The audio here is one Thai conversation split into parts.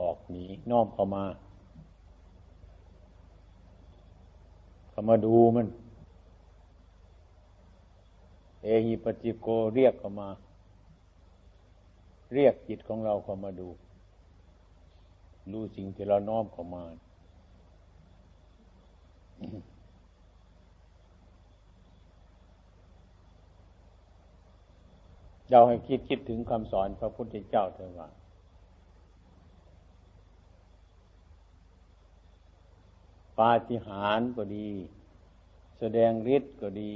ออกหนีน้อมเข้ามาเข้ามาดูมัน เอหิปจิโกเรียกเข้ามา เรียกจิตของเราเข้ามาดู รู้สิ่งที่เราน้อมเข้ามาเราให้คิดคิดถึงคำสอนพระพุทธเจ้าเถอะว่า ปาฏิหาริย์ก็ดี แสดงฤทธิ์ก็ดี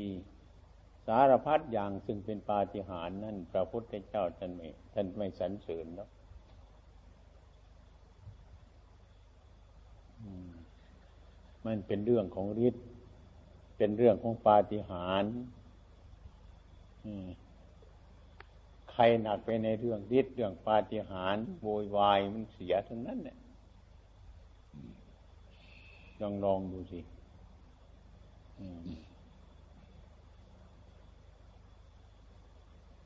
สารพัดอย่างซึ่งเป็นปาฏิหาริย์นั่นพระพุทธเจ้าท่านไม่ท่านไม่สรรเสริญแล้วมันเป็นเรื่องของฤทธิ์เป็นเรื่องของปาฏิหาริย์ใครหนักไปในเรื่องฤทธิ์เรื่องปาฏิหาริย์โวยวายมันเสียทั้งนั้นเนี่ย ลองลองดูสิ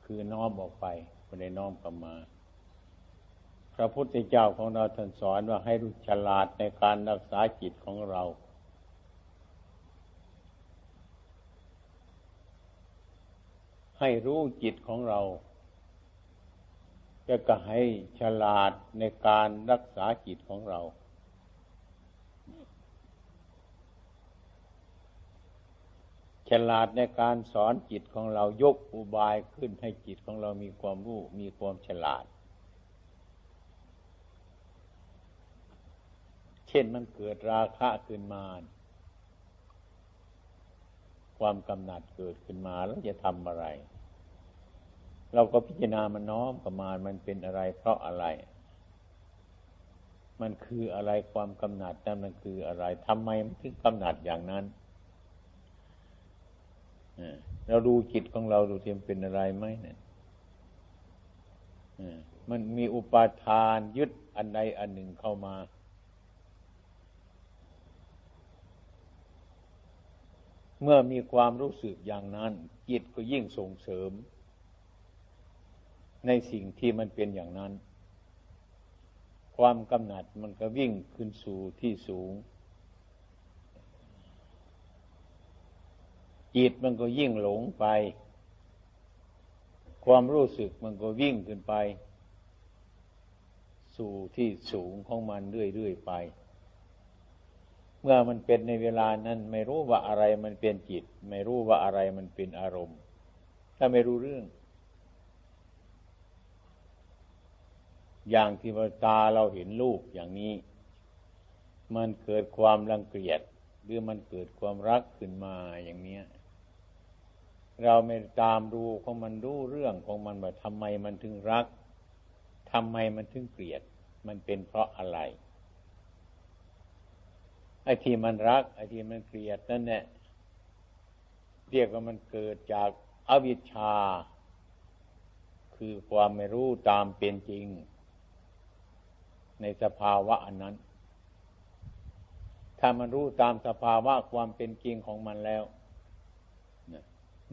คือน้อมออกไปไม่ได้น้อมกลับมา พระพุทธเจ้าของเราท่านสอนว่าให้รู้ฉลาดในการรักษาจิตของเรา ให้รู้จิตของเราจะก็ให้ฉลาดในการรักษาจิตของเรา ฉลาดในการสอนจิตของเรายกอุบายขึ้นให้จิตของเรามีความรู้ มีความฉลาด เช่นมันเกิดราคะขึ้นมา ความกำหนัดเกิดขึ้นมาแล้วจะทำอะไร เราก็พิจารณามันน้อมกับมาณมันเป็นอะไร เพราะอะไร มันคืออะไรความกำหนัดนั่นมันคืออะไรทำไมมันถึงกำหนัดอย่างนั้น เราดูจิตของเราดูเทียมเป็นอะไรไหมเนี่ยมันมีอุปาทานยึดอันใดอันหนึ่งเข้ามาเมื่อมีความรู้สึกอย่างนั้น จิตก็ยิ่งส่งเสริม ในสิ่งที่มันเป็นอย่างนั้น ความกำหนัดมันก็วิ่งขึ้นสู่ที่สูง จิตมันก็ยิ่งหลงไป ความรู้สึกมันก็วิ่งขึ้นไป สู่ที่สูงของมันเรื่อยๆไป เมื่อมันเป็นในเวลานั้น ไม่รู้ว่าอะไรมันเป็นจิต ไม่รู้ว่าอะไรมันเป็นอารมณ์ ถ้าไม่รู้เรื่อง อย่างที่ตาเราเห็นรูปอย่างนี้ มันเกิดความรังเกียจหรือมันเกิดความรักขึ้นมาอย่างนี้ เราไม่ตามดูของมันรู้เรื่องของมันว่าทำไมมันถึงรักทำไมมันถึงเกลียด มันเป็นเพราะอะไรไอ้ที่มันรักไอ้ที่มันเกลียดนั่นแหละเรียกว่ามันเกิดจากอวิชชา คือความไม่รู้ตามเป็นจริง ในสภาวะอันนั้น ถ้ามันรู้ตามสภาวะความเป็นจริงของมันแล้ว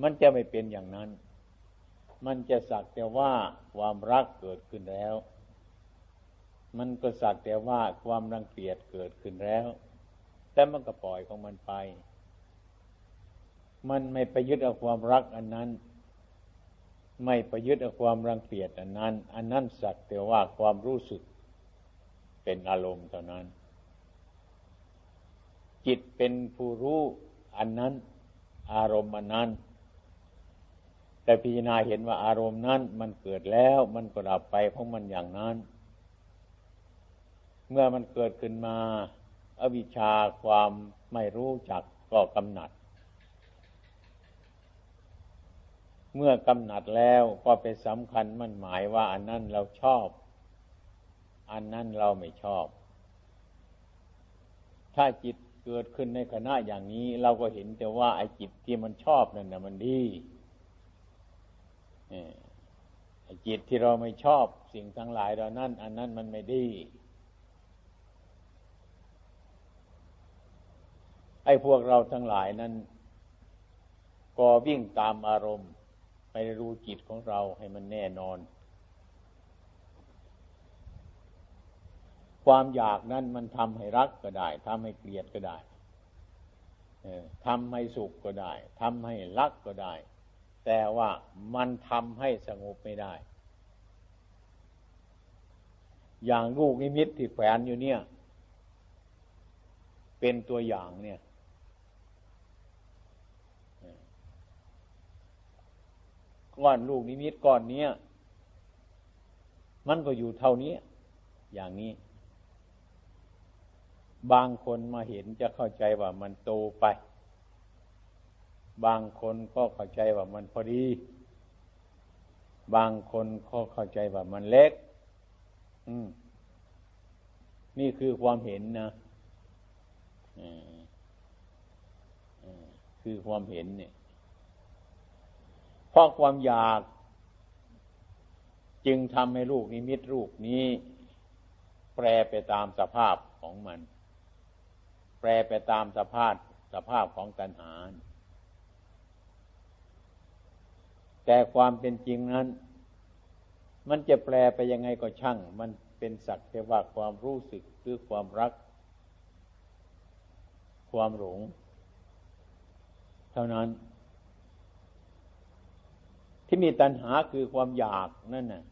มันจะไม่เป็นอย่างนั้น มันจะสักแต่ว่าความรักเกิดขึ้นแล้ว มันก็สักแต่ว่าความรังเกียจเกิดขึ้นแล้ว แต่มันก็ปล่อยของมันไป มันไม่ไปยึดเอาความรักอันนั้น ไม่ไปยึดเอาความรังเกียจอันนั้น อันนั้นสักแต่ว่าความรู้สึกเป็นอารมณ์เท่านั้น จิตเป็นผู้รู้อันนั้น อารมณ์อันนั้น แต่พิจารณาเห็นว่าอารมณ์นั้นมันเกิดแล้วมันก็ดับไปของมันอย่างนั้น เมื่อมันเกิดขึ้นมา อวิชชาความไม่รู้จักก็กำหนัด เมื่อกำหนัดแล้วก็ไปสำคัญมันหมายว่า อันนั้นเราชอบ อันนั้นเราไม่ชอบ ถ้าจิตเกิดขึ้นในขณะอย่างนี้ เราก็เห็นแต่ว่าไอ้จิตที่มันชอบนั่นนะมันดี จิตที่เราไม่ชอบสิ่งทั้งหลายเรานั่น อันนั้นมันไม่ดี ไอ้พวกเราทั้งหลายนั้น ก็วิ่งตามอารมณ์ไปรู้จิตของเราให้มันแน่นอน ความอยากนั้นมันทำให้รักก็ได้ทำให้เกลียดก็ได้ทำให้สุขก็ได้ทำให้รักก็ได้ แต่ว่ามันทำให้สงบไม่ได้ อย่างลูกนิมิตที่แฝงอยู่เนี่ย เป็นตัวอย่างเนี่ยก้อนลูกนิมิตก้อนเนี้ยมันก็อยู่เท่านี้ อย่างนี้ บางคนมาเห็นจะเข้าใจว่ามันโตไป บางคนก็เข้าใจว่ามันพอดี บางคนก็เข้าใจว่ามันเล็ก อืม นี่คือความเห็นนะคือความเห็นเนี่ยเพราะความอยาก จึงทำให้ลูกนิมิตรูปนี้ แปรไปตามสภาพของมัน แปรไปตามสภาพสภาพของตัณหา แต่ความเป็นจริงนั้น มันจะแปลไปยังไงก็ช่าง มันเป็นสักแต่ว่าความรู้สึกหรือความรัก ความหลงเท่านั้น ที่มีตัณหาคือความอยากนั่นน่ะ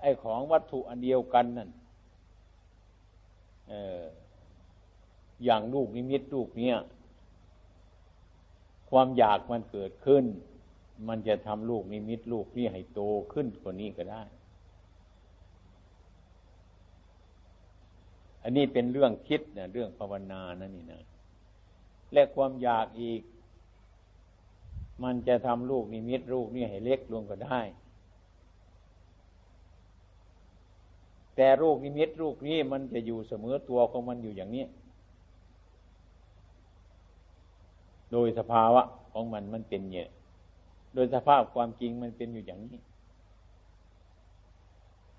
ไอ้ของวัตถุอันเดียวกันนั่นเอออย่างลูกนิมิตลูกเนี้ยความอยากมันเกิดขึ้น มันจะทำลูกนิมิตลูกนี้ให้โตขึ้นกว่านี้ก็ได้ อันนี้เป็นเรื่องคิดนะเรื่องภาวนานั่นนี่นะ และความอยากอีก มันจะทำลูกนิมิตลูกนี่ให้เล็กลงก็ได้ แต่ลูกนิมิตลูกนี้มันจะอยู่เสมอตัวของมันอยู่อย่างนี้ โดยสภาวะของมันมันเป็นเนี่ย โดยสภาพความจริงมันเป็นอยู่อย่างนี้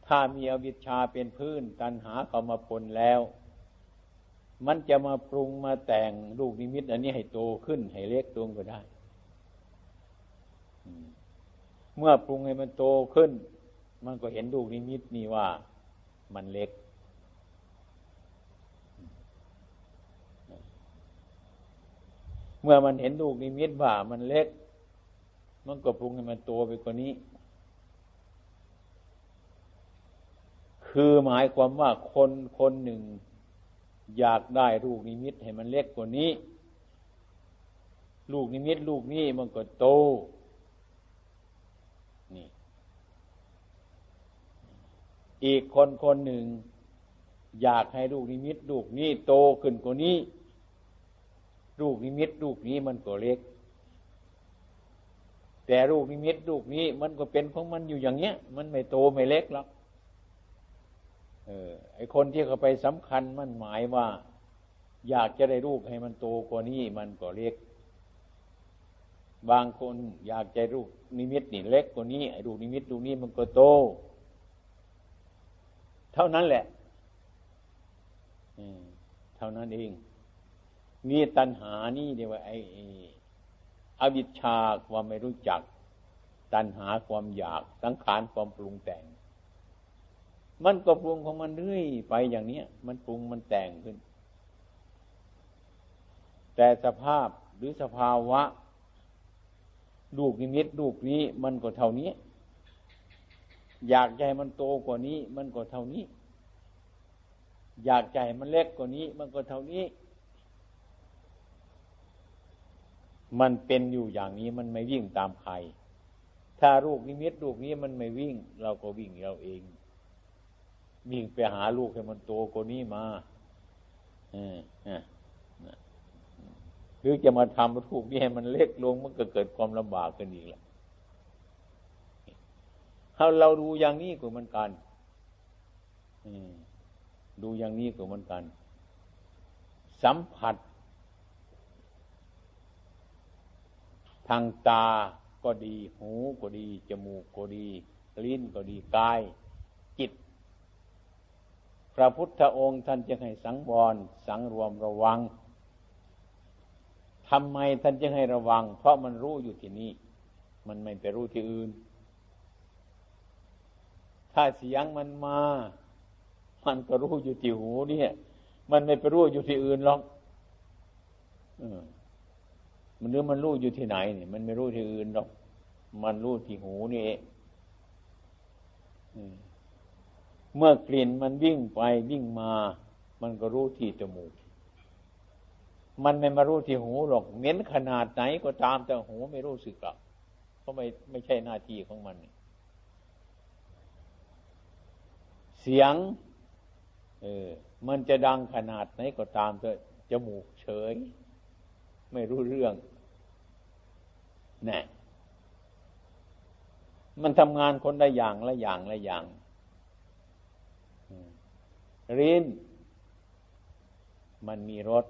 ถ้ามีอวิชชาเป็นพื้น ตันหาเข้ามาปนแล้ว มันจะมาปรุงมาแต่งลูกนิมิต อันนี้ให้โตขึ้น ให้เล็กลงก็ได้ เมื่อปรุงให้มันโตขึ้น มันก็เห็นลูกนิมิตนี่ว่ามันเล็กเมื่อมันเห็นลูกนิมิตว่ามันเล็ก มันก็ปรุงให้มันโตไปกว่านี้ คือหมายความว่าคนคนหนึ่ง อยากได้ลูกนิมิตให้มันเล็กกว่านี้ ลูกนิมิตลูกนี้มันก็โต นี่ อีกคนคนหนึ่ง อยากให้ลูกนิมิตลูกนี้โตขึ้นกว่านี้ ลูกนิมิตลูกนี้มันก็เล็ก แต่ลูกนิมิตลูกนี้มันก็เป็นของมันอยู่อย่างเนี้ย มันไม่โตไม่เล็กหรอกเออไอคนที่เขาไปสำคัญมันหมายว่า อยากจะได้ลูกให้มันโตกว่านี้มันก็เล็ก บางคนอยากจะลูกนิมิตนี่เล็กกว่านี้ไอ้ลูกนิมิตลูกนี้มันก็โต เท่านั้นแหละเท่านั้นเองมีตัณหานี่เดียวว่าไอ้ อวิชชาความไม่รู้จัก ตัณหาความอยากสังขารความปรุงแต่ง มันก็ปรุงของมันเรื่อยไปอย่างนี้มันปรุงมันแต่งขึ้น แต่สภาพหรือสภาวะลูกนิมิตลูกนี้มันก็เท่านี้ อยากใจมันโตกว่านี้ มันก็เท่านี้ อยากใจมันเล็กกว่านี้ มันก็เท่านี้ มันเป็นอยู่อย่างนี้มันไม่วิ่งตามใคร ถ้าลูกนิมิตลูกนี้มันไม่วิ่ง เราก็วิ่งเราเอง วิ่งไปหาลูกให้มันโตกว่านี้มาหรือจะมาทำลูกนี้ให้มันเล็กลงมันก็เกิดความลำบากกันอีกแล้วถ้าเราดูอย่างนี้ก็เหมือนกันดูอย่างนี้ก็เหมือนกัน สัมผัสางตาก็ดีหูก็ดี จมูกก็ดี ลิ้นก็ดีกาย จิต พระพุทธองค์ท่านจึงให้สังวรสังรวมระวังทำไมท่านจึงให้ระวัง เพราะมันรู้อยู่ที่นี่ มันไม่ไปรู้ที่อื่น ถ้าเสียงมันมา มันก็รู้อยู่ที่หูเนี่ย มันไม่ไปรู้อยู่ที่อื่นหรอก มันหรือมันรู้อยู่ที่ไหนเนี่ยมันไม่รู้ที่อื่นหรอก มันรู้ที่หูนี่เองเมื่อกลิ่นมันวิ่งไปวิ่งมา มันก็รู้ที่จมูก มันไม่มารู้ที่หูหรอกเหม็นขนาดไหนก็ตามแต่หูไม่รู้สึกหรอกเพราะไม่ไม่ใช่หน้าที่ของมัน เสียง เออ มันจะดังขนาดไหนก็ตามแต่จมูกเฉย ไม่รู้เรื่อง นี่มันทำงานคนละอย่างละอย่างละอย่างริ้น มันมีรส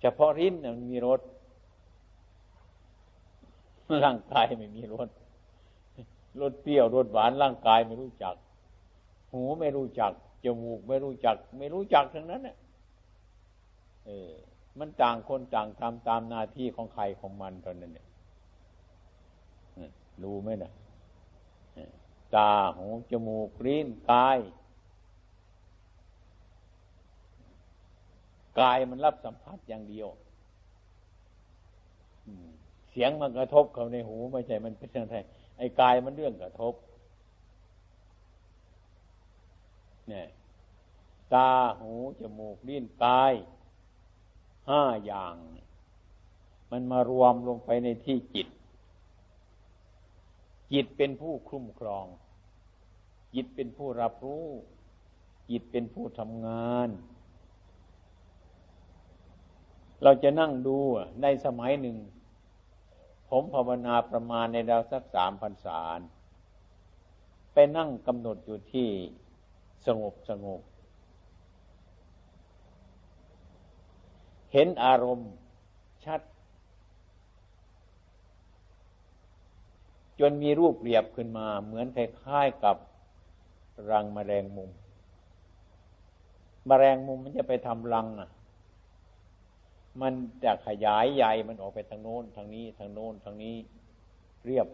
เฉพาะริ้นมันมีรสร่างกายไม่มีรสรสเปรี้ยวรสหวานร่างกายไม่รู้จัก หูไม่รู้จักจมูกไม่รู้จัก ไม่รู้จักทั้งนั้นเนี่ยเออ มันต่างคนต่างทำตามหน้าที่ของใครของมันเท่านั้นเนี่ยรู้ไหมนะตาหูจมูกลิ้นกาย กายมันรับสัมผัสอย่างเดียวเสียงมันกระทบเข้าในหูไม่ใช่มันเป็นอะไรไอ้กายมันเรื่องกระทบ เนี่ย ตาหูจมูกลิ้นกาย ห้าอย่าง มันมารวมลงไปในที่จิต จิตเป็นผู้คุ้มครอง จิตเป็นผู้รับรู้ จิตเป็นผู้ทำงาน เราจะนั่งดูในสมัยหนึ่ง ผมภาวนาประมาณในดาวสักสามพันสารไปนั่งกำหนดอยู่ที่สงบสงบ เห็นอารมณ์ชัด จนมีรูปเปรียบขึ้นมา เหมือนคล้ายๆกับรังมแมลงมุมมแมลงมุมมันจะไปทำรังอะ มันจะขยายใหญ่มันออกไปทางโน้น ทางนี้ ทางโน้น ทางนี้เรียบ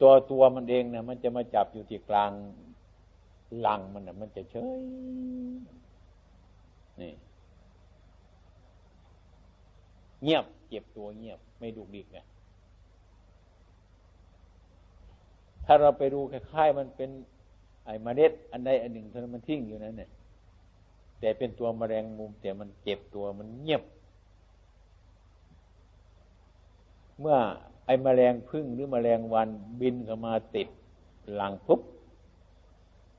ตัวตัวมันเองนะมันจะมาจับอยู่ที่กลางลังมันนะมันจะเฉยนี่ เงียบเก็บตัวเงียบ ไม่ดุดิกไงถ้าเราไปดูคล้ายๆมันเป็น ไอ้มเมล็ด อันใดอันหนึ่งเท่านั้นมันทิ้งอยู่นั้นเนี่ย แต่เป็นตัวมแมลงมุม แต่มันเจ็บตัวมันเงียบ เมื่อไอ้มแมลงพึ่งหรือมแมลงวันบินเข้ามาติดหลังปุ๊บ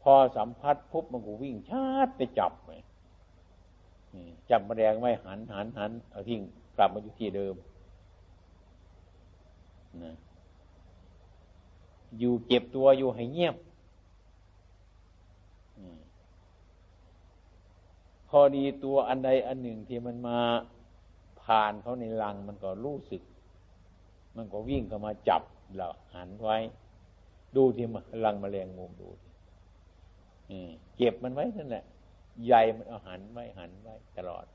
พอสัมผัสปุ๊บมันก็วิ่งชาติไปจับเลยจับมแมลงไว้หันหันหันเอาทิ้ง กลับมาอยู่ที่เดิมนะอยู่เก็บตัวอยู่ให้เงียบพอดีตัวอันใดอันหนึ่งที่มันมาผ่านเขาในรังมันก็รู้สึก มันก็วิ่งเข้ามาจับเราหันไว้ ดูที่มันรังมแมลงมุมดูเก็บมันไว้นั่นแหละใหญ่มันเอาหันไว้หันไว้ตลอด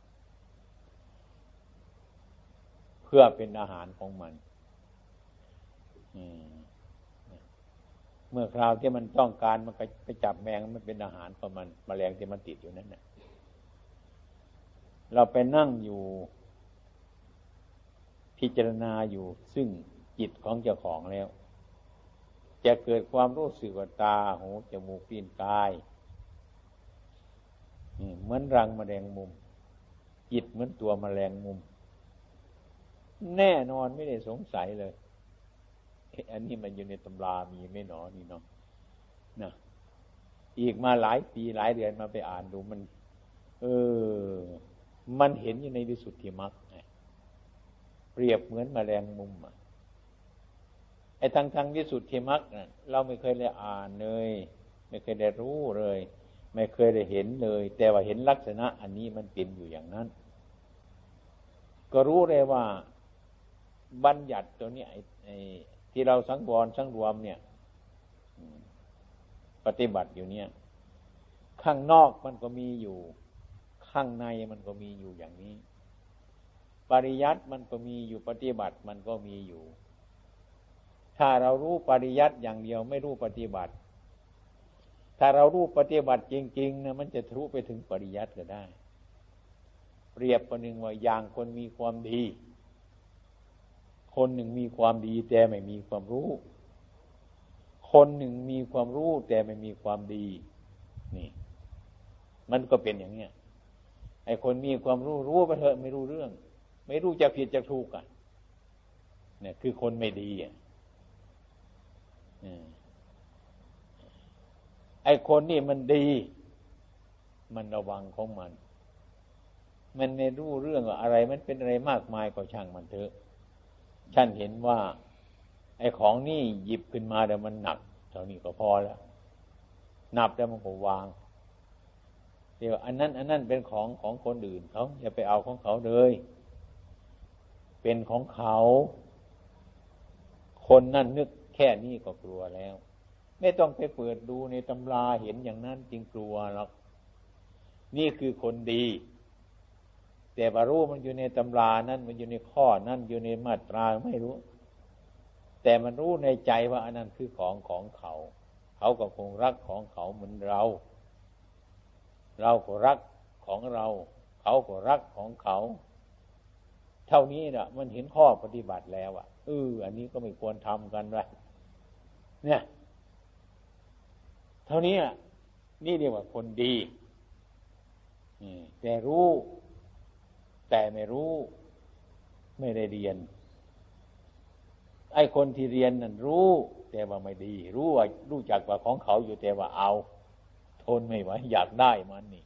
เพื่อเป็นอาหารของมันเมื่อคราวที่มันต้องการมันก็ไปจับแมงมันเป็นอาหารของมันมแมลงที่มันติดอยู่นั่นแหละเราไปนั่งอยู่พิจารณาอยู่ซึ่งจิตของเจ้าของแล้ว จะเกิดความรู้สึกว่าตาหูจมูกปีนกายเหมือนรังมแมลงมุม จิตเหมือนตัวมแมลงมุม แน่นอนไม่ได้สงสัยเลยอันนี้มันอยู่ในตำรามีไม่หนอนี่เนาะนะอีกมาหลายปีหลายเดือนมาไปอ่านดูมัน เออ มันเห็นอยู่ในวิสุทธิมรรคเปรียบเหมือนมแมลงมุมไอ้ทางทางวิสุทธิมรรคเราไม่เคยได้อ่านเลย ไม่เคยได้รู้เลย ไม่เคยได้เห็นเลย แต่ว่าเห็นลักษณะ อันนี้มันเป็นอยู่อย่างนั้น ก็รู้เลยว่า บัญญัติตัวนี้ไอ้ที่เราสังวรสังรวมเนี่ยปฏิบัติอยู่เนี่ย ข้างนอกมันก็มีอยู่ ข้างในมันก็มีอยู่อย่างนี้ ปริยัติมันก็มีอยู่ปฏิบัติมันก็มีอยู่ ถ้าเรารู้ปริยัติอย่างเดียวไม่รู้ปฏิบัติ ถ้าเรารู้ปฏิบัติจริงๆนะมันจะทะลุไปถึงปริยัติก็ได้ เปรียบประหนึ่งว่าอย่างคนมีความดี คนหนึ่งมีความดีแต่ไม่มีความรู้ คนหนึ่งมีความรู้แต่ไม่มีความดี นี่ มันก็เป็นอย่างเนี้ยไอ้คนมีความรู้รู้ไปเถอะไม่รู้เรื่อง ไม่รู้จะผิดจะถูกอะ เนี่ย คือคนไม่ดีอะไอ้คนนี่มันดี มันระวังของมัน มันไม่รู้เรื่องอะไร มันเป็นอะไรมากมายก็ช่างมันเถอะ ฉันเห็นว่า ไอ้ของนี่หยิบขึ้นมาแต่มันหนักเท่านี้ก็พอแล้ว นับแล้วมันก็วาง เดี๋ยว อันนั้น อันนั้นเป็นของของคนอื่นเขาอย่าไปเอาของเขาเลย เป็นของเขา คนนั่นนึกแค่นี้ก็กลัวแล้ว ไม่ต้องไปเปิดดูในตำราเห็นอย่างนั้นจริงกลัวหรอก นี่คือคนดี แต่บารู้มันอยู่ในตำรานั่นมันอยู่ในข้อนั่นอยู่ในมาตราไม่รู้ แต่มันรู้ในใจว่าอันนั้นคือของของเขา เขาก็คงรักของเขาเหมือนเรา เราก็รักของเรา เขาก็รักของเขา เท่านี้นะมันเห็นข้อปฏิบัติแล้วอะเอออันนี้ก็ไม่ควรทำกันเลยเนี่ย เท่านี้นี่เรียกว่าคนดีแต่รู้ แต่ไม่รู้ไม่ได้เรียน ไอ้คนที่เรียนนั่นรู้ แต่ว่าไม่ดี รู้ว่ารู้จักว่าของเขาอยู่แต่ว่าเอา ทนไม่ไหวอยากได้มันนี่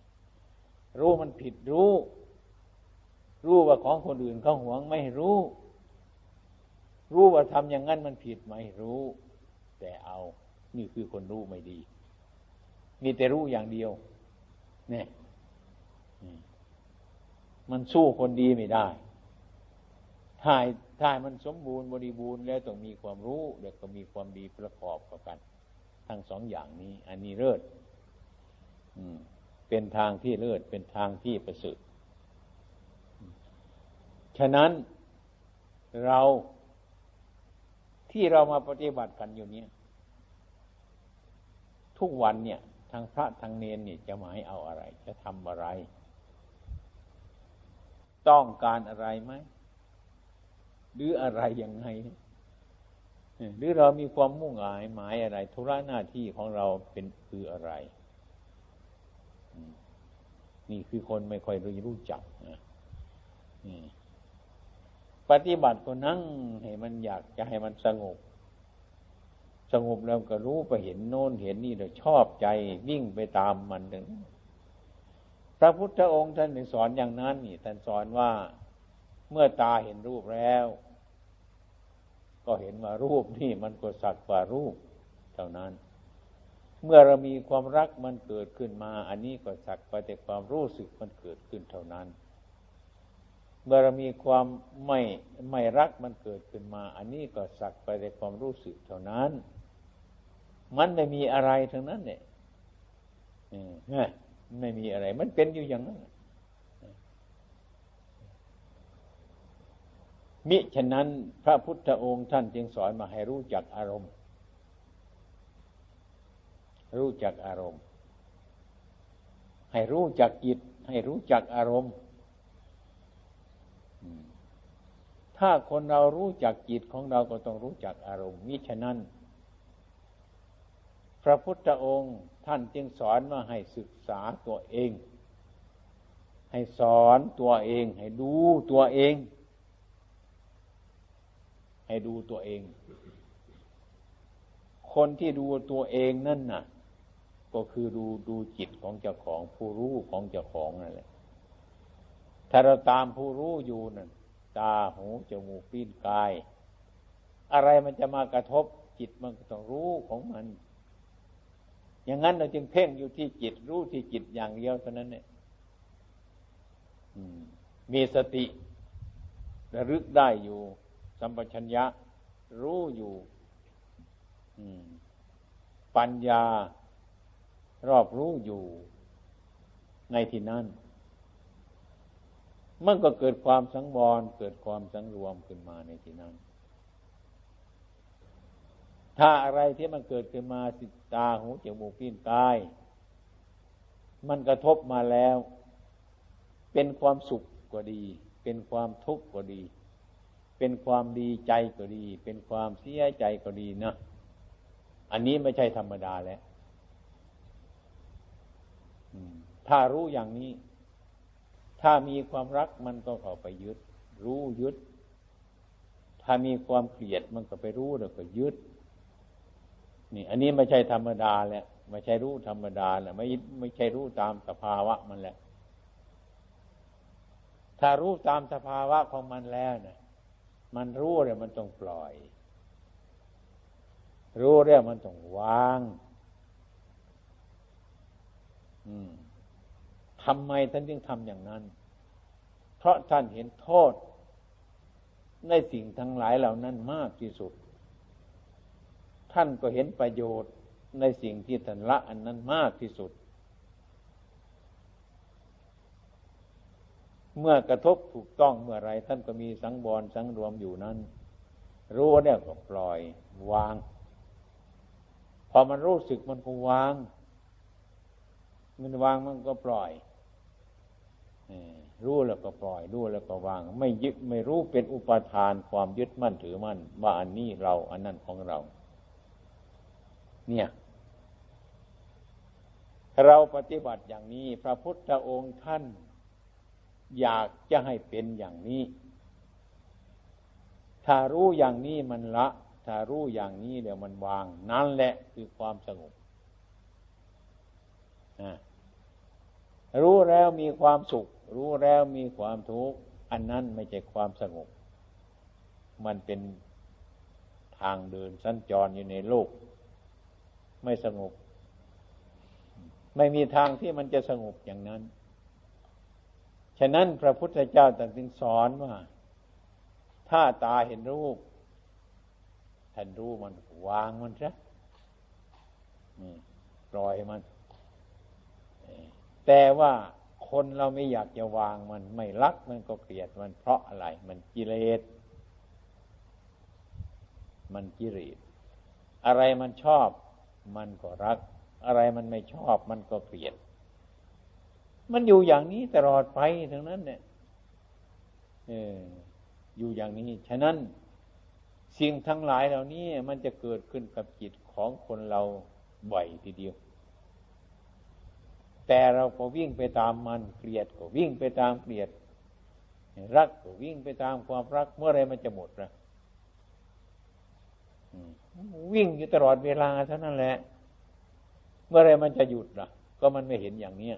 รู้มันผิดรู้ รู้ว่าของคนอื่นเขาหวงไม่รู้ รู้ว่าทำอย่างนั้นมันผิดไม่รู้ แต่เอา นี่คือคนรู้ไม่ดี มีแต่รู้อย่างเดียว เนี่ย มันสู้คนดีไม่ได้ถ้าถ้ามันสมบูรณ์บริบูรณ์แล้วต้องมีความรู้แล้วก็มีความดีประกอบกัน ทั้งสองอย่างนี้ อันนี้เลิศเป็นทางที่เลิศเป็นทางที่ประเสริฐฉะนั้นเราที่เรามาปฏิบัติกันอยู่นี้ทุกวันเนี่ย ทางพระทางเนนนี่ยจะหมายเอาอะไร จะทำอะไร ต้องการอะไรไหมหรืออะไรยังไงหรือเรามีความมุ่งหมายหมายอะไรธุระหน้าที่ของเราเป็นคืออะไร นี่คือคนไม่ค่อยรู้รู้จักนะปฏิบัติก็นั่งให้มันอยากจะให้มันสงบ สงบแล้วก็รู้ไปเห็นโน้นเห็นนี่เราชอบใจวิ่งไปตามมันถึง พระพุทธองค์ท่านถึงสอนอย่างนั้นนี่ท่านสอนว่าเมื่อตาเห็นรูปแล้ว ก็เห็นว่ารูปนี่มันก็สักว่ารูปเท่านั้น เมื่อเรามีความรักมันเกิดขึ้นมา อันนี้ก็สักไปแต่ความรู้สึกมันเกิดขึ้นเท่านั้น เมื่อเรามีความไม่ไม่รักมันเกิดขึ้นมา อันนี้ก็สักไปแต่ความรู้สึกเท่านั้น มันไม่มีอะไรทั้งนั้นเนี่ย ไม่มีอะไร มันเป็นอยู่อย่างนั้นมิฉะนั้นพระพุทธองค์ท่านจึงสอนมาให้รู้จักอารมณ์ รู้จักอารมณ์ ให้รู้จักจิต ให้รู้จักอารมณ์ ถ้าคนเรารู้จักจิตของเราก็ต้องรู้จักอารมณ์มิฉะนั้น พระพุทธองค์ท่านจึงสอนว่าให้ศึกษาตัวเอง ให้สอนตัวเอง ให้ดูตัวเอง ให้ดูตัวเอง คนที่ดูตัวเองนั่นน่ะ ก็คือดูดูจิตของเจ้าของผู้รู้ของเจ้าของนั่นแหละถ้าเราตามผู้รู้อยู่นั่นตาหูจมูกลิ้นกาย อะไรมันจะมากระทบจิตมันก็ต้องรู้ของมัน อย่างนั้นเราจึงเพ่งอยู่ที่จิต รู้ที่จิตอย่างเดียวเท่านั้นเนี่ยมีสติระลึกได้อยู่ สัมปชัญญะ รู้อยู่ปัญญา รอบรู้อยู่ ในที่นั้น มันก็เกิดความสังวรเกิดความสังรวมขึ้นมาในที่นั้น ถ้าอะไรที่มันเกิดขึ้นมาสิตาหูจมูกลิ้นกาย มันกระทบมาแล้ว เป็นความสุขก็ดี เป็นความทุกข์ก็ดี เป็นความดีใจก็ดี เป็นความเสียใจก็ดีนะอันนี้ไม่ใช่ธรรมดาแล้วถ้ารู้อย่างนี้ ถ้ามีความรักมันก็เข้าไปยึด รู้ยึด ถ้ามีความเกลียดมันก็ไปรู้แล้วก็ยึด นี่ อันนี้ไม่ใช่ธรรมดาแหละไม่ใช่รู้ธรรมดาแหละไม่ไม่ใช่รู้ตามสภาวะมันแหละ ถ้ารู้ตามสภาวะของมันแล้วเนี่ยมันรู้เนี่ยมันต้องปล่อย รู้เรื่องมันต้องวางทำไมท่านจึงทำอย่างนั้น เพราะท่านเห็นโทษในสิ่งทั้งหลายเหล่านั้นมากที่สุด ท่านก็เห็นประโยชน์ในสิ่งที่ท่านละอันนั้นมากที่สุด เมื่อกระทบถูกต้องเมื่อไรท่านก็มีสังบรสังรวมอยู่นั้น รู้เนี่ยก็ปล่อยวาง พอมันรู้สึกมันก็วาง มันวางมันก็ปล่อยรู้แล้วก็ปล่อย รู้แล้วก็วาง ไม่ยึดไม่รู้เป็นอุปทานความยึดมั่นถือมั่นว่าอันนี้เราอันนั้นของเรา เนี่ย เราปฏิบัติอย่างนี้ พระพุทธองค์ท่าน อยากจะให้เป็นอย่างนี้ ถ้ารู้อย่างนี้มันละ ถ้ารู้อย่างนี้เดี๋ยวมันวาง นั่นแหละคือความสงบรู้แล้วมีความสุข รู้แล้วมีความทุกข์อันนั้นไม่ใช่ความสงบ มันเป็นทางเดินสัญจรอยู่ในโลก ไม่สงบ ไม่มีทางที่มันจะสงบอย่างนั้น ฉะนั้นพระพุทธเจ้าตรัสอนว่า ถ้าตาเห็นรูปท่านรู้มันวางมันซะปล่อยมัน แต่ว่าคนเราไม่อยากจะวางมัน ไม่รักมันก็เกลียดมันเพราะอะไร มันกิเลสมันกิเลสอะไรมันชอบ มันก็รัก อะไรมันไม่ชอบมันก็เกลียด มันอยู่อย่างนี้ตลอดไปทั้งนั้น เนี่ยเอออยู่อย่างนี้ ฉะนั้นสิ่งทั้งหลายเหล่านี้มันจะเกิดขึ้นกับจิตของคนเราบ่อยทีเดียว แต่เราก็วิ่งไปตามมันเกลียดก็วิ่งไปตามเกลียด รักก็วิ่งไปตามความรักเมื่อไรมันจะหมดนะ วิ่งอยู่ตลอดเวลาเท่านั้นแหละ เมื่อไรมันจะหยุดล่ะ ก็มันไม่เห็นอย่างเนี้ย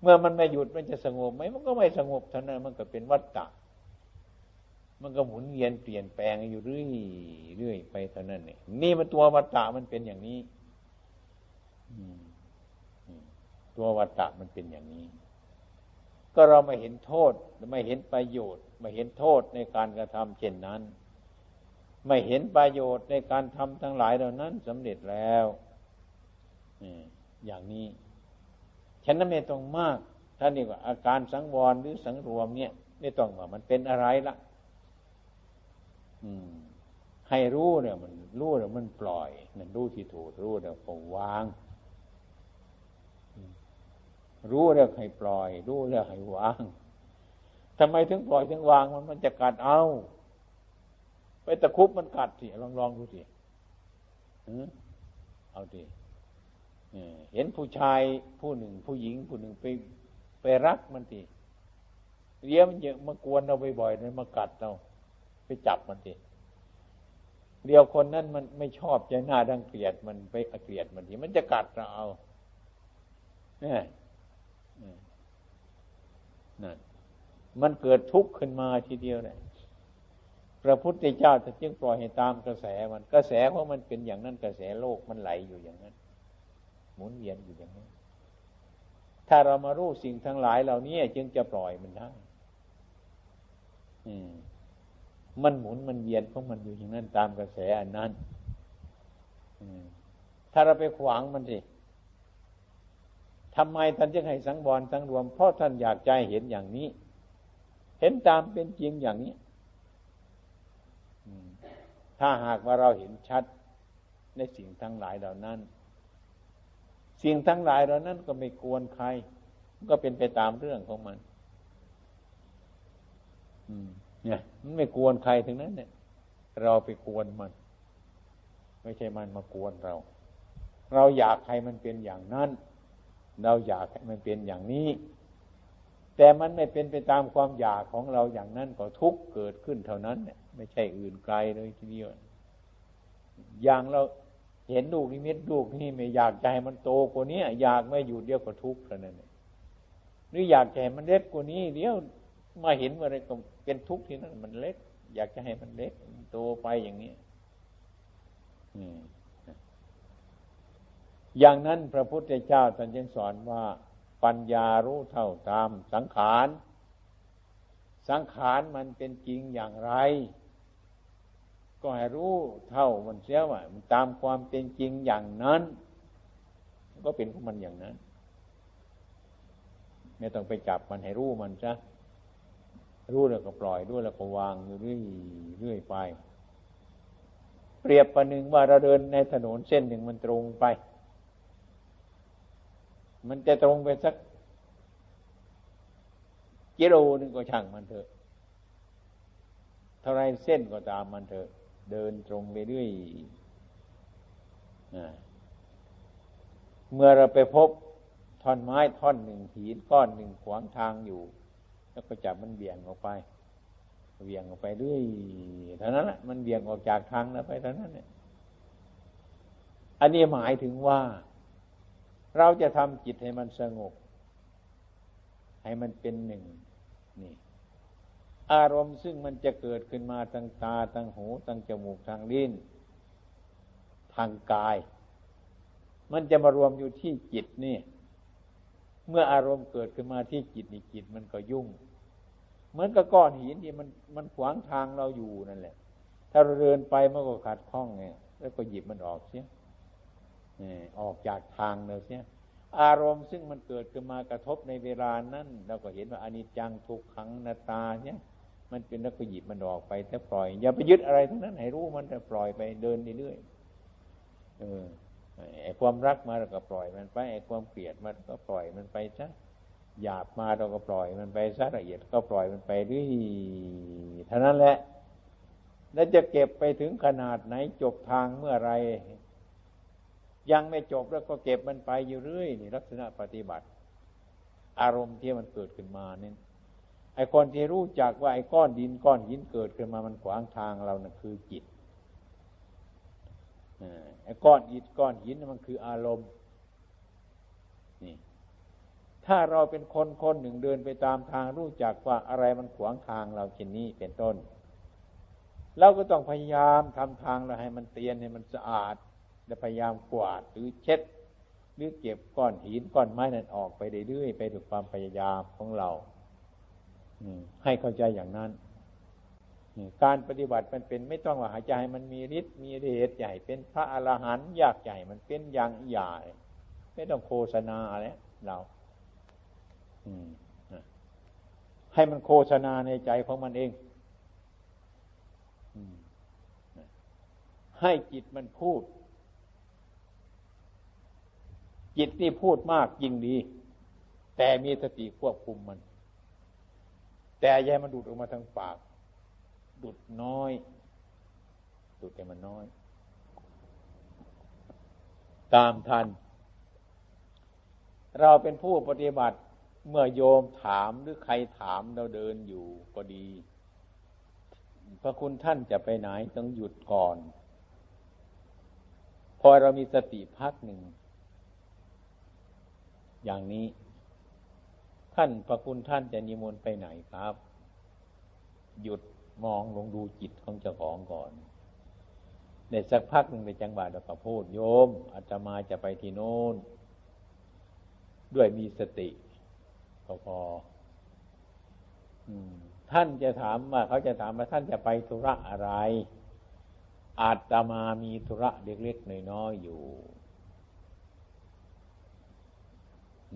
เมื่อมันไม่หยุดมันจะสงบไหมมันก็ไม่สงบเท่านั้นมันก็เป็นวัฏฏะมันก็หมุนเวียนเปลี่ยนแปลงอยู่เรื่อยเรื่อยไปเท่านั้นเนี่ยนี่มันตัววัฏฏะมันเป็นอย่างนี้ตัววัตตะมันเป็นอย่างนี้ ก็เราไม่เห็นโทษไม่เห็นประโยชน์ไม่เห็นโทษในการกระทำเช่นนั้น ไม่เห็นประโยชน์ในการทำทั้งหลายเหล่านั้นสำเร็จแล้วอย่างนี้ฉันนั้นไม่ต้องมากท่านนี่ว่าอาการสังวรหรือสังรวมเนี่ย ไม่ต้องว่ามันเป็นอะไรละให้รู้เนี่ย มันรู้แล้วมันปล่อยนั่นรู้ที่ถูกรู้แล้วก็วาง รู้แล้วให้ปล่อย รู้แล้วให้วางทำไมถึงปล่อยถึงวางมันมันจะกัดเอา ไปตะคุบมันกัดสิลองลองดูสิเอาดิเห็นผู้ชายผู้หนึ่ง ผู้หญิงผู้หนึ่งไปไปรักมันทีเลี้ยมันเยอะมากวนเราบ่อยๆเลยมากัดเราไปจับมันทีเดียวคนนั้นมันไม่ชอบใจหน้าดังเกลียดมันไปเกลียดมันทีมันจะกัดเราเอาเนี่ยนั่นมันเกิดทุกข์ขึ้นมาทีเดียวเลย ระพุทธเจ้าจะจึงปล่อยให้ตามกระแสมันกระแสเพราะมันเป็นอย่างนั้นกระแสโลกมันไหลอยู่อย่างนั้น หมุนเวียนอยู่อย่างนั้น ถ้าเรามารู้สิ่งทั้งหลายเหล่านี้จึงจะปล่อยมันได้มันหมุนมันเวียนของมันอยู่อย่างนั้นตามกระแสอันนั้นถ้าเราไปขวางมันสิทำไมท่านจึงให้สังวรสังรวม เพราะท่านอยากใจเห็นอย่างนี้ เห็นตามเป็นจริงอย่างนี้ ถ้าหากว่าเราเห็นชัดในสิ่งทั้งหลายเหล่านั้น สิ่งทั้งหลายเหล่านั้นก็ไม่กวนใคร ก็เป็นไปตามเรื่องของมัน อืม เนี่ยมันไม่กวนใครถึงนั้น เนี่ย เราไปกวนมัน ไม่ใช่มันมากวนเรา เราอยากให้มันเป็นอย่างนั้น เราอยากให้มันเป็นอย่างนี้ แต่มันไม่เป็นไปตามความอยากของเราอย่างนั้นก็ทุกเกิดขึ้นเท่านั้นเนี่ย ไม่ใช่อื่นไกลเลยทีเดียวอย่างเราเห็นลูกนิมิตลูกนี่ไม่อยากจะให้มันโตกว่านี้อยากไม่อยู่เดียวก็ทุกข์เท่านั้นหรืออยากจะให้มันเล็กกว่านี้เดี๋ยวมาเห็นอะไรก็เป็นทุกข์ที่นั่นมันเล็ก อยากจะให้มันเล็กโตไปอย่างนี้อย่างนั้นพระพุทธเจ้าท่านยังสอนว่า ปัญญารู้เท่าตามสังขาร สังขารมันเป็นจริงอย่างไร ก็ให้รู้เท่ามันเสียว่ามันตามความเป็นจริงอย่างนั้น ก็เป็นของมันอย่างนั้น ไม่ต้องไปจับมันให้รู้มันซะรู้แล้วก็ปล่อยด้วยแล้วก็วางเรื่อยเรื่อยไป เปรียบประหนึ่งว่าเราเดินในถนนเส้นหนึ่งมันตรงไป มันจะตรงไปสักกิโลนึงก็ช่างมันเถอะเท่าไรเส้นก็ตามมันเถอะ เดินตรงไปเรื่อยเมื่อเราไปพบท่อนไม้ท่อนหนึ่งหินก้อนหนึ่งขวางทางอยู่ แล้วก็จับมันเบี่ยงออกไปเบี่ยงออกไปเรื่อยเท่านั้นแหละมันเบี่ยงออกจากทางแล้วไปเท่านั้นเนี่ยอันนี้หมายถึงว่า เราจะทำจิตให้มันสงบ ให้มันเป็นหนึ่งนี่ อารมณ์ซึ่งมันจะเกิดขึ้นมาทางตาทางหูทางจมูกทางลิ้นทางกาย มันจะมารวมอยู่ที่จิตนี่ เมื่ออารมณ์เกิดขึ้นมาที่จิตนี่จิตมันก็ยุ่ง เหมือนกับก้อนหินที่มันมันขวางทางเราอยู่นั่นแหละ ถ้าเราเดินไปมันก็ขัดข้องไงแล้วก็หยิบมันออกเสียออกจากทางเราเสียอารมณ์ซึ่งมันเกิดขึ้นมากระทบในเวลานั้นเราก็เห็นว่าอนิจจังทุกขังนาตาเนี่ย มันเป็นแล้วก็หยิบมันออกไป แต่ปล่อย อย่าไปยึดอะไรทั้งนั้น ให้รู้มันแต่ปล่อยไปเดินเรื่อยๆเออไอ้ความรักมาเราก็ปล่อยมันไปไอ้ความเกลียดมันก็ปล่อยมันไปซะหยาบมาเราก็ปล่อยมันไปซะละเอียดก็ปล่อยมันไปเรื่อยเท่านั้นแหละ แล้วจะเก็บไปถึงขนาดไหนจบทางเมื่อไร ยังไม่จบแล้วก็เก็บมันไปอยู่เรื่อยนี่ลักษณะปฏิบัติ อารมณ์ที่มันเกิดขึ้นมาเนี่ย ไอ้คนที่รู้จักว่าไอ้ก้อนดินก้อนหินเกิดขึ้นมามันขวางทางเรานะ่ะคือจิตไอ้ก้อนอิฐก้อนหินมันคืออารมณ์นี่ถ้าเราเป็นคนคนหนึ่งเดินไปตามทางรู้จักว่าอะไรมันขวางทางเราเช่นนี้เป็นต้นเราก็ต้องพยายามทำทางเราให้มันเตียนให้มันสะอาด และพยายามกวาดหรือเช็ดหรือเก็บก้อนหินก้อนไม้นั้นออกไปเรื่อยๆไปด้วยความพยายามของเรา ให้เข้าใจอย่างนั้นการปฏิบัติมันเป็นไม่ต้องว่าหายใจมันมีฤทธิ์มีเดชใหญ่ เป็นพระอรหันต์ยากใหญ่มันเป็นอย่างใหญ่ไม่ต้องโฆษณาอะไรเราให้มันโฆษณาในใจของมันเองให้จิตมันพูด จิตนี่พูดมากยิ่งดี แต่มีสติควบคุมมัน แต่ยายมันดูดออกมาทางปาก ดูดน้อย ดูดแต่มันน้อย ตามทัน เราเป็นผู้ปฏิบัติเมื่อโยมถามหรือใครถามเราเดินอยู่ก็ดี พระคุณท่านจะไปไหนต้องหยุดก่อน พอเรามีสติพักหนึ่ง อย่างนี้ ท่านพระคุณท่านจะนิมนต์ไปไหนครับ หยุดมองลงดูจิตของเจ้าของก่อนในสักพักหนึ่งในจังหวะเราก็พูดโยมอาตมาจะไปที่โน้น ด้วยมีสติก็พอท่านจะถามว่าเขาจะถามว่าท่านจะไปธุระอะไร อาตมามีธุระเล็กๆน้อยๆอยู่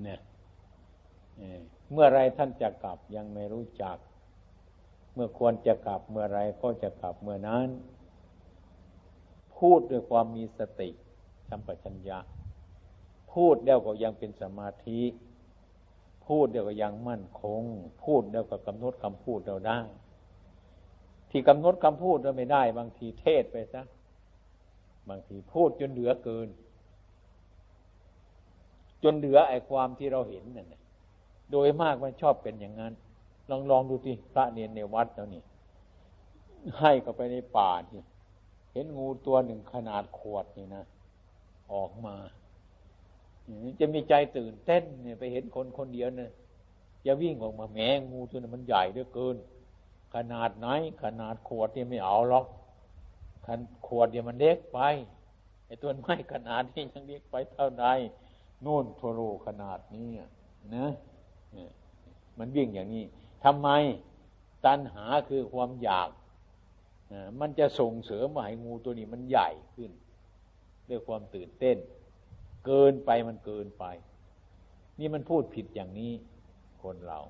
เนี่ย เมื่อไรท่านจะกลับยังไม่รู้จัก เมื่อควรจะกลับเมื่อไรก็จะกลับเมื่อนั้น พูดด้วยความมีสติสัมปชัญญะ พูดแล้วก็ยังเป็นสมาธิ พูดแล้วก็ยังมั่นคง พูดแล้วก็กำหนดคำพูดเราได้ ที่กำหนดคำพูดเราไม่ได้ บางทีเทศไปซะบางทีพูดจนเหลือเกิน จนเหลือไอ้ความที่เราเห็นนั่น โดยมากมันชอบเป็นอย่างนั้น ลองลองดูที่พระเนียนในวัดแล้วนี่ ให้เข้าไปในป่าที่เห็นงูตัวหนึ่งขนาดขวดนี่นะออกมาจะมีใจตื่นเต้นเนี่ยไปเห็นคนคนเดียวเนี่ยจะวิ่งออกมาแหมงูตัวนั้นมันใหญ่เหลือเกิน ขนาดไหน ขนาดขวดเนี่ยไม่เอาหรอกขนขวดเดียวมันเล็กไปไอ้ตัวไม้ขนาดนี้ยังเล็กไปเท่าใดนู่นทโรขนาดนี้นะ มันวิ่งอย่างนี้ทำไมตัณหาคือความอยากมันจะส่งเสริมให้งูตัวนี้มันใหญ่ขึ้น ด้วยความตื่นเต้น เกินไปมันเกินไป นี่มันพูดผิดอย่างนี้คนเรา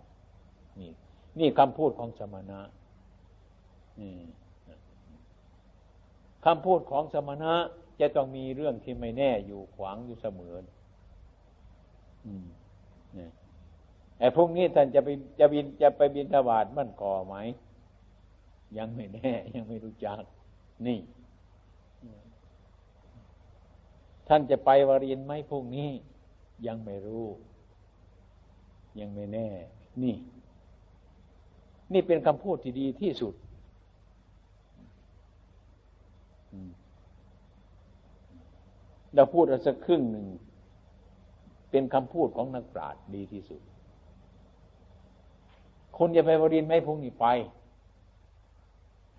นี่ นี่คำพูดของสมณะคำพูดของสมณะจะต้องมีเรื่องที่ไม่แน่อยู่ขวางอยู่เสมอ ไอ้พวกนี้ท่านจะไปจะบินจะไปบินทบาทมันก่อไหม ยังไม่แน่ ยังไม่รู้จัก นี่ ท่านจะไปวารินไหมพรุ่งนี้ ยังไม่รู้ ยังไม่แน่ นี่ นี่เป็นคำพูดที่ดีที่สุดเราพูดเอาสักครึ่งหนึ่ง เป็นคำพูดของนักปราชญ์ดีที่สุด คุณจะไปวรินไหมพรุ่งนี้ไป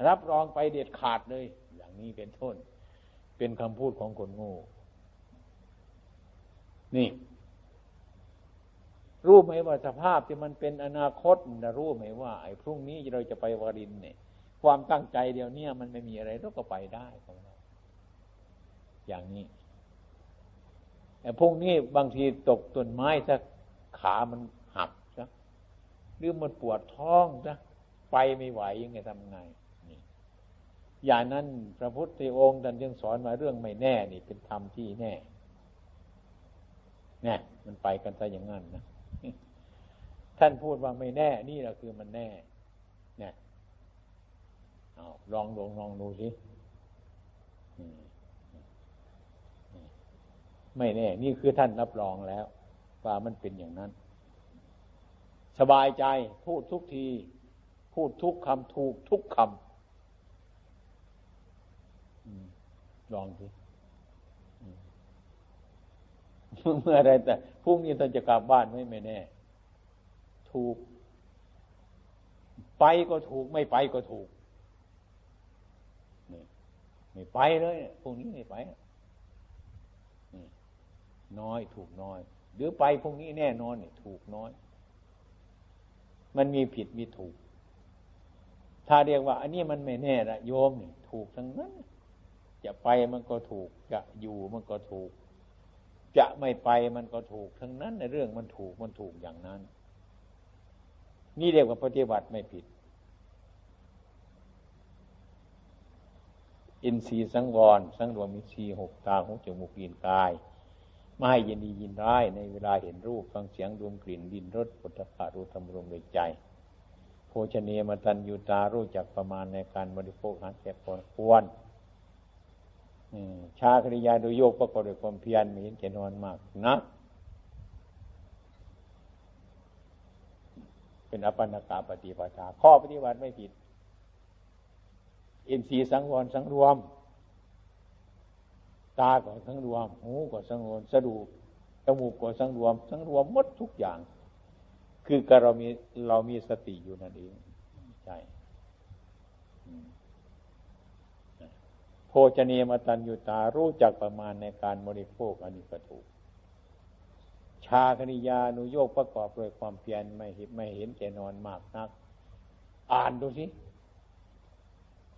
รับรองไปเด็ดขาดเลย อย่างนี้เป็นต้น เป็นคำพูดของคนโง่นี่ รู้ไหมว่าสภาพที่มันเป็นอนาคตนะรู้ไหมว่าไอ้พรุ่งนี้เราจะไปวารินเนี่ย ความตั้งใจเดียวเนี้มันไม่มีอะไรเราก็ไปได้ของเราอย่างนี้ไอ้พรุ่งนี้บางทีตกต้นไม้สักขามัน หรือมันปวดท้องซะไปไม่ไหวยังไงทำไงอย่างนั้นพระพุทธองค์ท่านยังสอนมาเรื่องไม่แน่นี่เป็นธรรมที่แน่เนี่ยมันไปกันซะอย่างนั้นนะท่านพูดว่าไม่แน่ นี่แหละคือมันแน่เนี่ยเอาลองลองลองดูสิไม่แน่ นี่คือท่านรับรองแล้ว ว่ามันเป็นอย่างนั้น สบายใจพูดทุกที พูดทุกคำถูกทุกคำลองสิเมื่อไรแต่พรุ่งนี้ท่านจะกลับบ้านไม่ไม่แน่ ถูก ไปก็ถูก ไม่ไปก็ถูกนี่ไม่ไปเลยพรุ่งนี้ไม่ไปน้อยถูกน้อย หรือไปพรุ่งนี้แน่นอนเนี่ยถูกน้อย มันมีผิดมีถูก ถ้าเรียกว่า อันนี้มันไม่แน่ละโยมนี่ถูกทั้งนั้น จะไปมันก็ถูก จะอยู่มันก็ถูก จะไม่ไปมันก็ถูก ทั้งนั้นในเรื่องมันถูกมันถูกอย่างนั้น นี่เรียกว่าปฏิบัติไม่ผิด อินทรีย์สังวร สังรวมอินทรีย์หกตาหูจมูกยินกาย ไม่ยินดียินร้ายในเวลาเห็นรูปฟังเสียงดมกลิ่นดินรสปุถะรู้ธรรมรมในใจ โภชเนมตันยูตารู้จักประมาณในการบริโภคหาแก่พอควรชาคริยาโดยโยกประกอบด้วยความเพียรมีเห็นแก่นอนมากนะเป็นอปันกาปฏิปทาข้อปฏิบัติไม่ผิดอินทรีย์สังวรสังรวม ตาก็สังรวม หูก็สังรวมสะดูจมูกก็สังรวม สังรวมหมดทุกอย่าง คือการเรามีเรามีสติอยู่นั่นเองใช่โภชเนียมตัญญูตารู้จักประมาณในการบริโภคอันนี้ก็ถูก ชาคณิยานุโยกประกอบด้วยความเพียรไม่เห็นไม่เห็นแก่นอนมากนัก อ่านดูสิ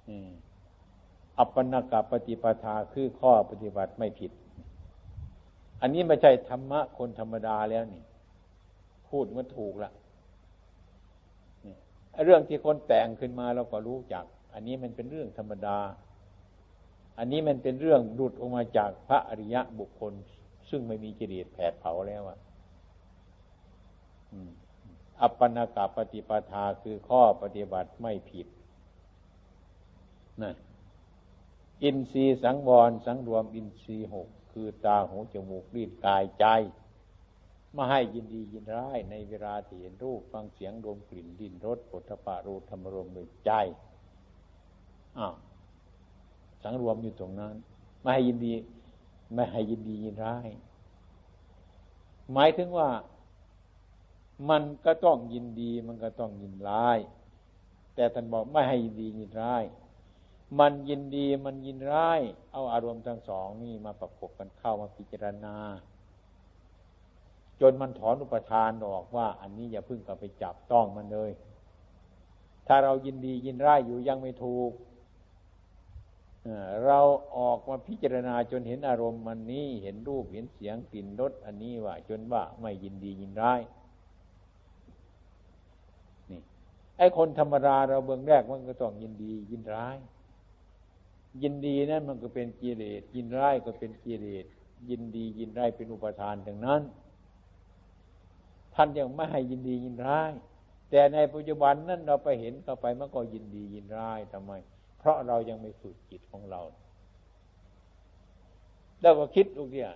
อั อปปนากับปฏิปทาคือข้อปฏิบัติไม่ผิด อันนี้ไม่ใช่ธรรมะคนธรรมดาแล้วนี่ พูดมันถูกละเรื่องที่คนแต่งขึ้นมาเราก็รู้จัก อันนี้มันเป็นเรื่องธรรมดา อันนี้มันเป็นเรื่องดุดออกมาจากพระอริยะบุคคล ซึ่งไม่มีกิเลสแผดเผาแล้วอะอัปปนากาปฏิปทาคือข้อปฏิบัติไม่ผิดนั่น อินทรีย์สังวรสังรวมอินทรีย์หกคือตาหูจมูกลิ้นกายใจไม่ให้ยินดียินร้ายในเวลาที่เห็นรูปฟังเสียงดมกลิ่นลิ้มรสโผฏฐัพพะรู้ธรรมารมณ์ด้วยใจอ้าวสำรวมอยู่ตรงนั้น ไม่ให้ยินดี ไม่ให้ยินดียินร้าย หมายถึงว่ามันก็ต้องยินดีมันก็ต้องยินร้าย แต่ท่านบอกไม่ให้ยินดียินร้าย มันยินดีมันยินร้าย เอาอารมณ์ทั้งสองนี่มาประกบกันเข้ามาพิจารณา จนมันถอนอุปทานออกว่า อันนี้อย่าพึ่งกลับไปจับต้องมันเลย ถ้าเรายินดียินร้ายอยู่ยังไม่ถูกเราออกมาพิจารณาจนเห็นอารมณ์มันนี้เห็นรูปเห็นเสียงกลิ่นรสอันนี้ว่า จนว่าไม่ยินดียินร้ายนี่ไอ้คนธรรมดาเราเบื้องแรกมันก็ต้องยินดียินร้าย ยินดีนั่นมันก็เป็นกิเลสยินร้ายก็เป็นกิเลสยินดียินร้ายเป็นอุปทานดังนั้น ท่านยังไม่ให้ยินดียินร้าย แต่ในปัจจุบันนั้นเราไปเห็นเข้าไปมันก็ยินดียินร้ายทำไม เพราะเรายังไม่ฝึกจิตของเราแล้วก็คิดลูกเนี่ย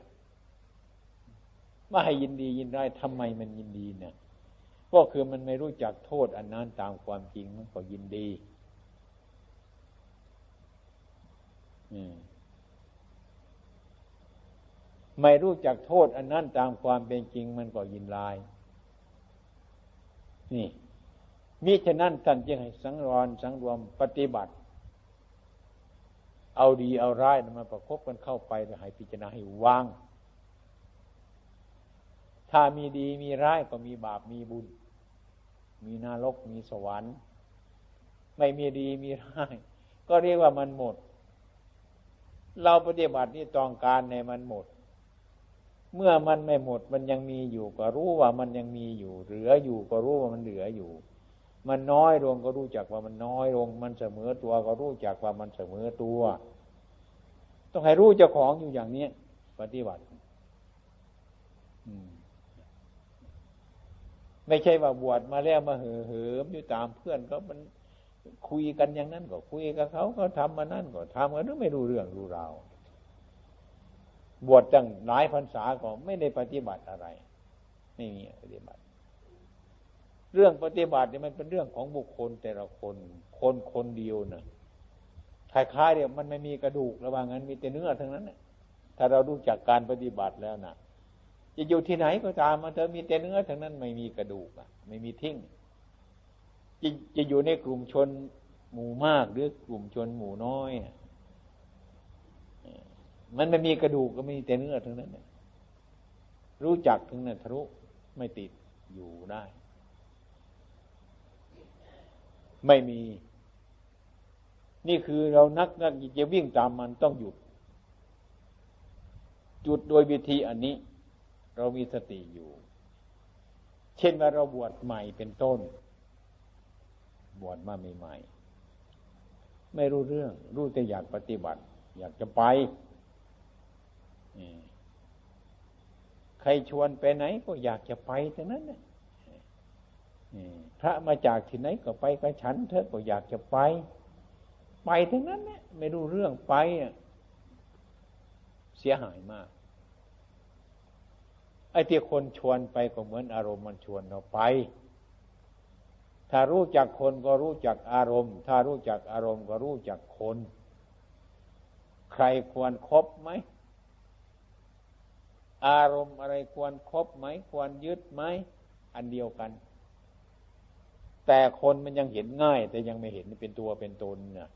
ว่ให้ยินดียินร้ายทำไมมันยินดีเนี่ยก็คือมันไม่รู้จักโทษอันนั้นตามความจริงมันก็ยินดี ไม่รู้จักโทษ อันนั้นตามความเป็นจริงมันก็ยินลาย นี่มิฉะนั้นท่านจึงให้สังวรสังรวมปฏิบัติ เอาดีเอาร้ายมาประคบกันเข้าไปให้พิจารณาให้วาง ถ้ามีดีมีร้ายก็มีบาปมีบุญ มีนรกมีสวรรค์ ไม่มีดีมีร้าย ก็เรียกว่ามันหมด เราปฏิบัตินี่ต้องการในมันหมด เมื่อมันไม่หมดมันยังมีอยู่ ก็รู้ว่ามันยังมีอยู่ เหลืออยู่ก็รู้ว่ามันเหลืออยู่ มันน้อยลงก็รู้จักว่ามันน้อยลง มันเสมอตัวก็รู้จักว่ามันเสมอตัว ต้องให้รู้เจ้าของอยู่อย่างนี้ปฏิบัติไม่ใช่ว่าบวชมาแล้วมาเห่อเหิมอยู่ตามเพื่อนก็มัน คุยกันอย่างนั้นก็คุยกับเขาก็ทำมานั่นก็ทำกันไม่รู้เรื่องรู้ราวบวชตั้งหลายพรรษาก็ไม่ได้ปฏิบัติอะไร ไม่มีปฏิบัติ เรื่องปฏิบัติเนี่ยมันเป็นเรื่องของบุคคลแต่ละคน คนคนเดียวนะคล้ายๆเนี่ยมันไม่มีกระดูกระหว่างนั้นมีแต่เนื้อทั้งนั้นนะถ้าเราดูจากการปฏิบัติแล้วนะจะอยู่ที่ไหนก็ตามมาเธอมีแต่เนื้อทั้งนั้นไม่มีกระดูกอะไม่มีทิ้ง จะจะอยู่ในกลุ่มชนหมู่มากหรือกลุ่มชนหมู่น้อยมันไม่มีกระดูกก็มีแต่เนื้อทั้งนั้นรู้จักทั้งนั้นทะลุไม่ติดอยู่ได้ ไม่มี นี่คือเรานักนักจะวิ่งตามมันต้องหยุด จุดโดยวิธีอันนี้ เรามีสติอยู่ เช่นว่าเราบวชใหม่เป็นต้น บวชมาใหม่ๆไม่รู้เรื่อง รู้แต่อยากปฏิบัติ อยากจะไปใครชวนไปไหน ก็อยากจะไปแต่นั้นนะพระมาจากที่ไหนก็ไปกับฉันเธอก็อยากจะไป ไปทั้งนั้นเนี่ยไม่รู้เรื่องไปเสียหายมากไอ้ที่คนชวนไปก็เหมือนอารมณ์มันชวนเราไป ถ้ารู้จักคนก็รู้จักอารมณ์ ถ้ารู้จักอารมณ์ก็รู้จักคน ใครควรครบไหม อารมณ์อะไรควรครบไหม ควรยึดไหม อันเดียวกัน แต่คนมันยังเห็นง่าย แต่ยังไม่เห็นเป็นตัวเป็นตนเนี่ย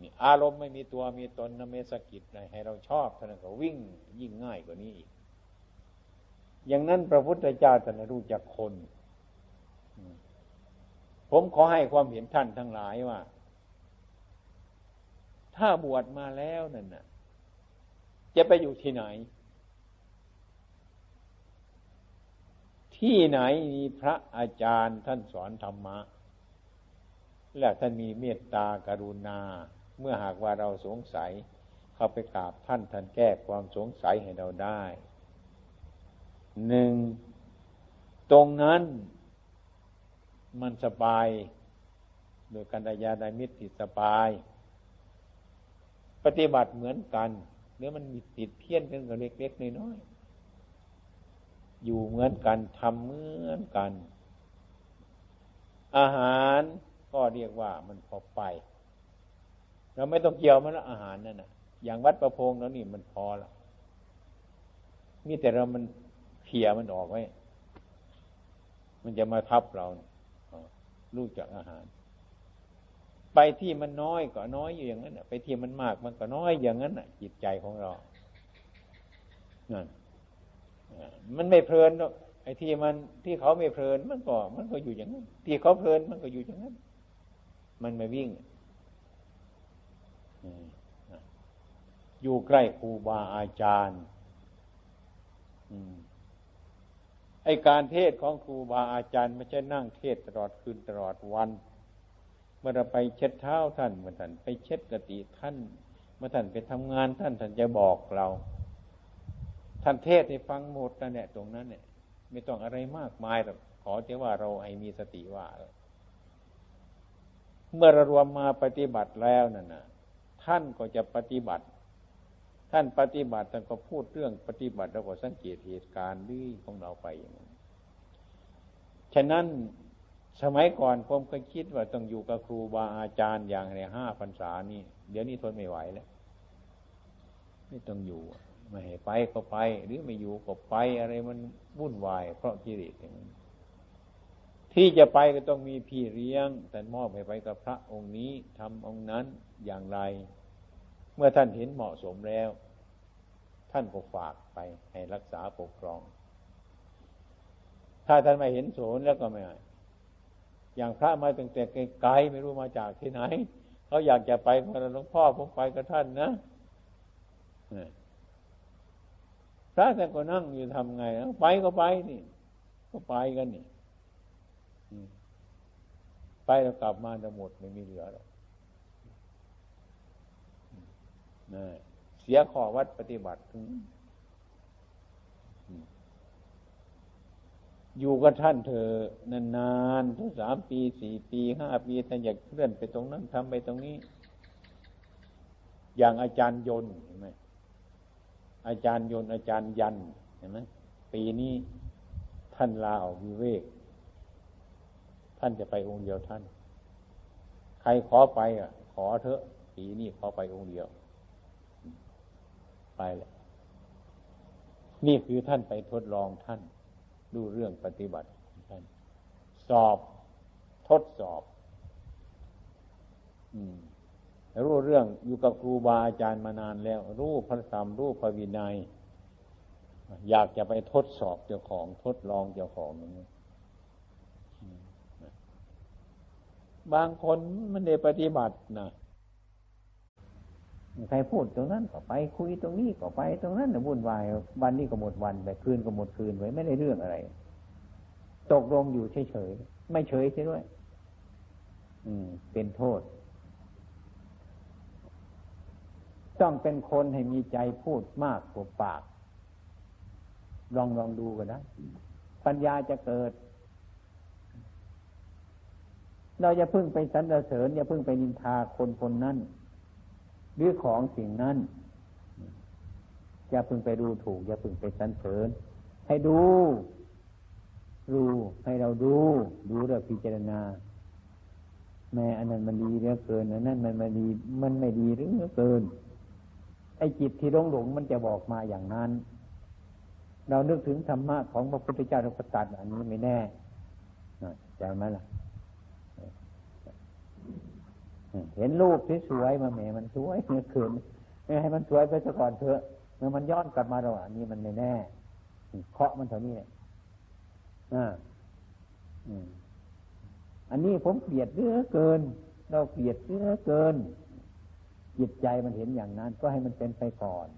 นี่อารมณ์ไม่มีตัวมีตนนะเมสกิจให้เราชอบท่านก็วิ่งยิ่งง่ายกว่านี้อีกอย่างนั้นพระพุทธเจ้าท่านรู้จักคน ผมขอให้ความเห็นท่านทั้งหลายว่า ถ้าบวชมาแล้วนั่นน่ะ จะไปอยู่ที่ไหน ที่ไหนมีพระอาจารย์ท่านสอนธรรมะ และท่านมีเมตตากรุณา เมื่อหากว่าเราสงสัย เข้าไปกราบท่านท่านแก้ความสงสัยให้เราได้หนึ่งตรงนั้น มันสบาย โดยการยาไดมิตรติดสบาย ปฏิบัติเหมือนกันเนื้อมันมีติดเพี้ยนกันกับเล็กๆน้อยๆอยู่เหมือนกันทำเหมือนกัน อาหารก็เรียกว่ามันพอไป เราไม่ต้องเกี่ยวมันละอาหารนั่นนะอย่างวัดประพงแล้วนี่มันพอละนี่แต่เรามันเขี่ยมันออกไว้ มันจะมาทับเราลู กจากอาหาร ไปที่มันน้อยก็น้อยอยู่อย่างนั้นไปที่มันมากมันก็น้อยอย่างนั้นจิตใจของเรานั่นมันไม่เพลินไอ้ที่มันที่เขาไม่เพลินมันก็ มันก็อยู่อย่างนั้น ที่เขาเพลินมันก็อยู่อย่างนั้น มันไม่วิ่งอยู่ใกล้ครูบาอาจารย์ ไอการเทศของครูบาอาจารย์ไม่ใช่นั่งเทศตลอดคืนตลอดวัน เมื่อเราไปเช็ดเท้าท่านเมื่อท่านไปเช็ดกติท่าน เมื่อท่านไปทำงานท่านท่านจะบอกเรา ท่านเทศให้ฟังหมดนั่นแหละตรงนั้นเนี่ย ไม่ต้องอะไรมากมายหรอกขอแต่ว่าเราให้มีสติว่า เมื่อเรารวมมาปฏิบัติแล้วนั่นนะท่านก็จะปฏิบัติ ท่านปฏิบัติท่านก็พูดเรื่องปฏิบัติแล้วก็สังเกตเหตุการณ์นี้ของเราไปอย่างนั้นฉะนั้นสมัยก่อนผมก็คิดว่าต้องอยู่กับครูบาอาจารย์อย่างในห้าพรรษานี่เดี๋ยวนี้ทนไม่ไหวแล้วไม่ต้องอยู่ไม่ให้ไปก็ไป หรือไม่อยู่ก็ไปอะไรมันวุ่นวาย เพราะกิเลสอย่างนั้นที่จะไปก็ต้องมีพี่เลี้ยงแต่มอบให้ไปกับพระองค์นี้ทำองค์นั้นอย่างไร มื่อท่านเห็นเหมาะสมแล้ว ท่านก็ฝากไปให้รักษาปกครอง ถ้าท่านไม่เห็นโสนแล้วก็ไม่อย่างพระมาตั้งแต่ไกลๆไม่รู้มาจากที่ไหนเขาอยากจะไปก็หลวงพ่อผมไปกับท่านนะพระท่านก็นั่งอยู่ทำไงไปก็ไปนี่ ก็ไปกันนี่ไปแล้วกลับมาจะหมดไม่มีเหลือหรอก เสียขอวัดปฏิบัติอยู่กับท่านเธอนานๆทั้งสามปีสี่ปีห้าปีท่านอยากเคลื่อนไปตรงนั้นทำไปตรงนี้ อย่างอาจารย์ยนเห็นไหมอาจารย์ยนอาจารย์ยันเห็นไหมปีนี้ท่านลาออกวิเวก ท่านจะไปองค์เดียวท่าน ใครขอไปอะ ขอเถอะ ปีนี้ขอไปองค์เดียว ไปแหละ นี่คือท่านไปทดลองท่าน ดูเรื่องปฏิบัติท่าน สอบทดสอบ อืมรู้เรื่องอยู่กับครูบาอาจารย์มานานแล้ว รู้พระธรรมรู้พระวินัย อยากจะไปทดสอบเจ้าของทดลองเจ้าของนี้บางคนมันได้ปฏิบัตินะ ใครพูดตรงนั้นก็ไปคุยตรงนี้ก็ไป ตรงนั้นนะวุ่นวายวันนี้ก็หมดวันไปคืนก็หมดคืนไว้ไม่ได้เรื่องอะไร ตกลงอยู่เฉยๆไม่เฉยใช่ด้วย อืม เป็นโทษ ต้องเป็นคนให้มีใจพูดมากกว่าปาก ลองลองดูกันนะปัญญาจะเกิด เราจะพึ่งไปสรรเสริญอย่าพึ่งไปนินทาคนคนนั้น หรือของสิ่งนั้นอย่าพึ่งไปดูถูก อย่าพึ่งไปสรรเสริญ ให้ดูรู้ให้เราดู ดูแล้วพิจารณา แม่อันนั้นมันดีเหลือเกินอันนั้นมันไม่ดี มันไม่ดีหรือเกิน ไอ้จิตที่หลงหลงมันจะบอกมาอย่างนั้น เรานึกถึงธรรมะของพระพุทธเจ้าเราก็ตัดอันนี้ไม่แน่ใจไหมล่ะ เห็นรูปที่สวยมาแหมมันสวยเมื่อคืนไม่ให้มันสวยไปซะก่อนเถอะเมื่อมันย้อนกลับมาเราอันนี้มันไม่แน่เคาะมันเท่านี้อ่าอันนี้ผมเกลียดเยอะเกิน เราเกลียดเยอะเกิน จิตใจมันเห็นอย่างนั้น ก็ให้มันเป็นไปก่อน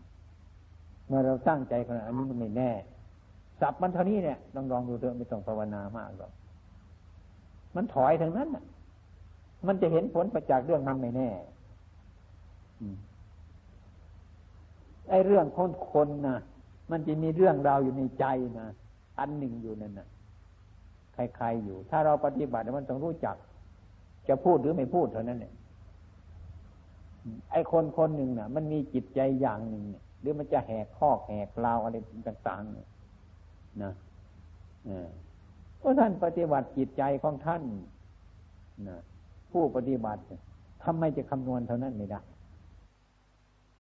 เมื่อเราตั้งใจขนาดอันนี้มันไม่แน่สับมันเท่านี้เนี่ยลองลองดูเถอะไม่ต้องภาวนามากหรอกมันถอยทางนั้นอะ มันจะเห็นผลประจากเรื่องนั้นไม่แน่ไอ้เรื่องคนคนนะมันจะมีเรื่องราวอยู่ในใจนะอันหนึ่งอยู่นั่นนะใครๆอยู่ ถ้าเราปฏิบัติมันต้องรู้จัก จะพูดหรือไม่พูดเท่านั้นเนี่ยไอ้คนคนหนึ่งน่ะ มันมีจิตใจอย่างหนึ่งเนี่ยหรือมันจะแหกข้อแหกลาวอะไรต่างๆเนี่ยนะเพราะท่านปฏิบัติจิตใจของท่านนะ ผู้ปฏิบัติทำไมจะคำนวณเท่านั้นไม่ได้